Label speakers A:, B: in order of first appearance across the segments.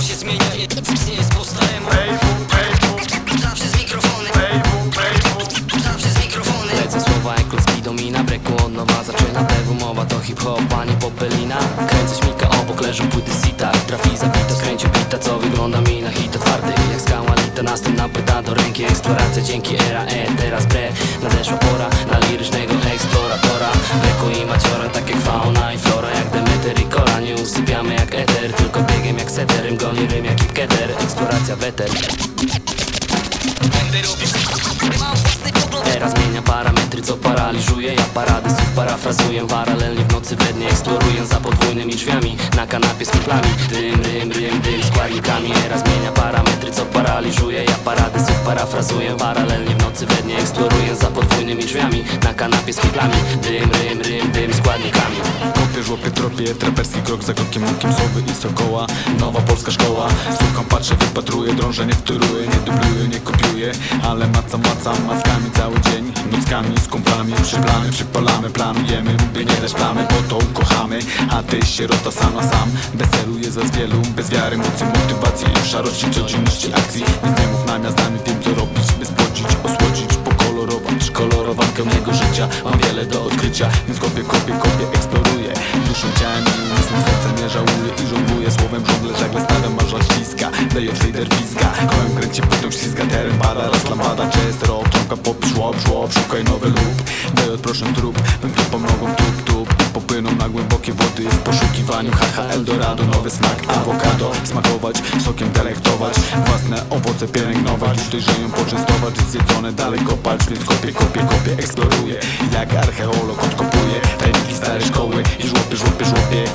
A: wszystko się zmienia Nie jest postaremu Przez mikrofony. Przez mikrofony.
B: Lecę słowa jak kluski domina Breku od nowa zaczyna dewu mowa To hip-hop, a nie popelina. Kręcę śmika obok, leżą płyty sita Trafi zabito, skręcił pita, co wygląda mi na hita Twardy jak skała lita, następna pyta do ręki Eksploracja dzięki era E, teraz bre Nadeszła pora na lirycznego eksploratora. Seter, rym goni rym jak hipketer Eksploracja weter. Era zmienia parametry, co paraliżuje. Ja parady słów parafrazuję. Paralelnie w nocy we dnie eksploruję. Za podwójnymi drzwiami Na kanapie z kumplami Rym, rym, rym, dym składnikami Era zmienia parametry, co paraliżuje. Ja parady słów parafrazuję. Paralelnie w nocy we dnie eksploruję. Za podwójnymi drzwiami Na kanapie z rym, rym, dym składnikami
C: Kopię, żłopię, tropię, traperski krok za krokiem Łąkiem słowy i sokoła, nowa polska szkoła Słucham, patrzę, wypatruję, drążę, nie wtóruję Nie dubluję, nie kopiuję, ale macam, macam Mackami cały dzień, nockami z kumplami Przyplamy, przypalamy, planujemy Mówię, nie dać plamy, bo to ukochamy. A ty, sierota sama sam Bez celu jest was wielu, bez wiary, mocy, motywacji W szarości, codzienności akcji. Nic nie mów namiast nami tym, co robić By spłodzić, osłodzić, pokolorować Kolorowankę mego życia. Mam wiele do odkrycia, więc kopię, kopię, kopię, eksploruję Duszą, ciałem i umysłem, sercem nie żałuję I żongluję słowem, żongle, żagle stawiam, aż żal ściska Daję fejder pizga, kołem kręci, pytą ślizga. Teren pada, raz lampada, jest rok Trąbka popisz, łop, żłop, szukaj nowy lub. Daję od proszę trup, bym tupą nogą, tup, tup. I popłyną na głębokie wody w poszukiwaniu. Haha, Eldorado, nowy smak, awokado. Smakować, sokiem delektować. Własne owoce pielęgnować. Dojrzeją poczęstować, zjedzone dalej kopać Więc kopię, kopię, kopię, eksploruję. Jak archeolog odkopuję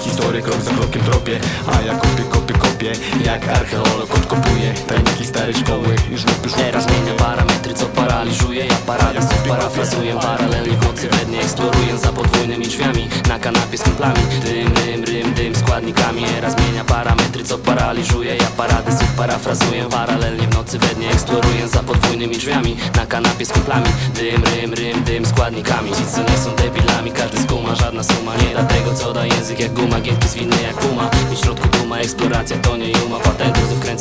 C: Historię krok za krokiem tropię A ja kopię, kopię, kopię Jak archeolog odkopuję Tajniki starej szkoły. I żłopie, żłopie, Era zmienia
B: parametry, co paraliżuje. Ja parady słów parafrazuję. Paralelnie w nocy we dnie eksploruję Za podwójnymi drzwiami. Na kanapie z kumplami. Rym, rym, rym, dym składnikami. Era zmienia parametry, co paraliżuje. Ja parady słów parafrazuję. Paralelnie w nocy we dnie eksploruję Za podwójnymi drzwiami. Na kanapie z kumplami. Rym, rym, rym, dym składnikami. Ci co nie są debilami. Każdy skuma, żadna suma Nie dlatego co da język. Jak guma Giętki zwinny jak puma. W środku duma, eksploracja to nie juma Patentów, druma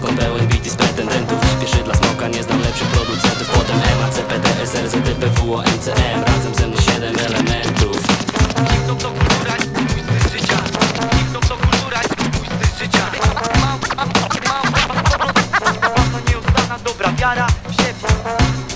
B: Balkon pełen bity z pretendentów Pierwszy dla smoka, nie znam lepszych producentów Potem MA, CPD, SR, ZDP, WO, MCM Razem ze mną 7 elementów
A: dobra wiara siebie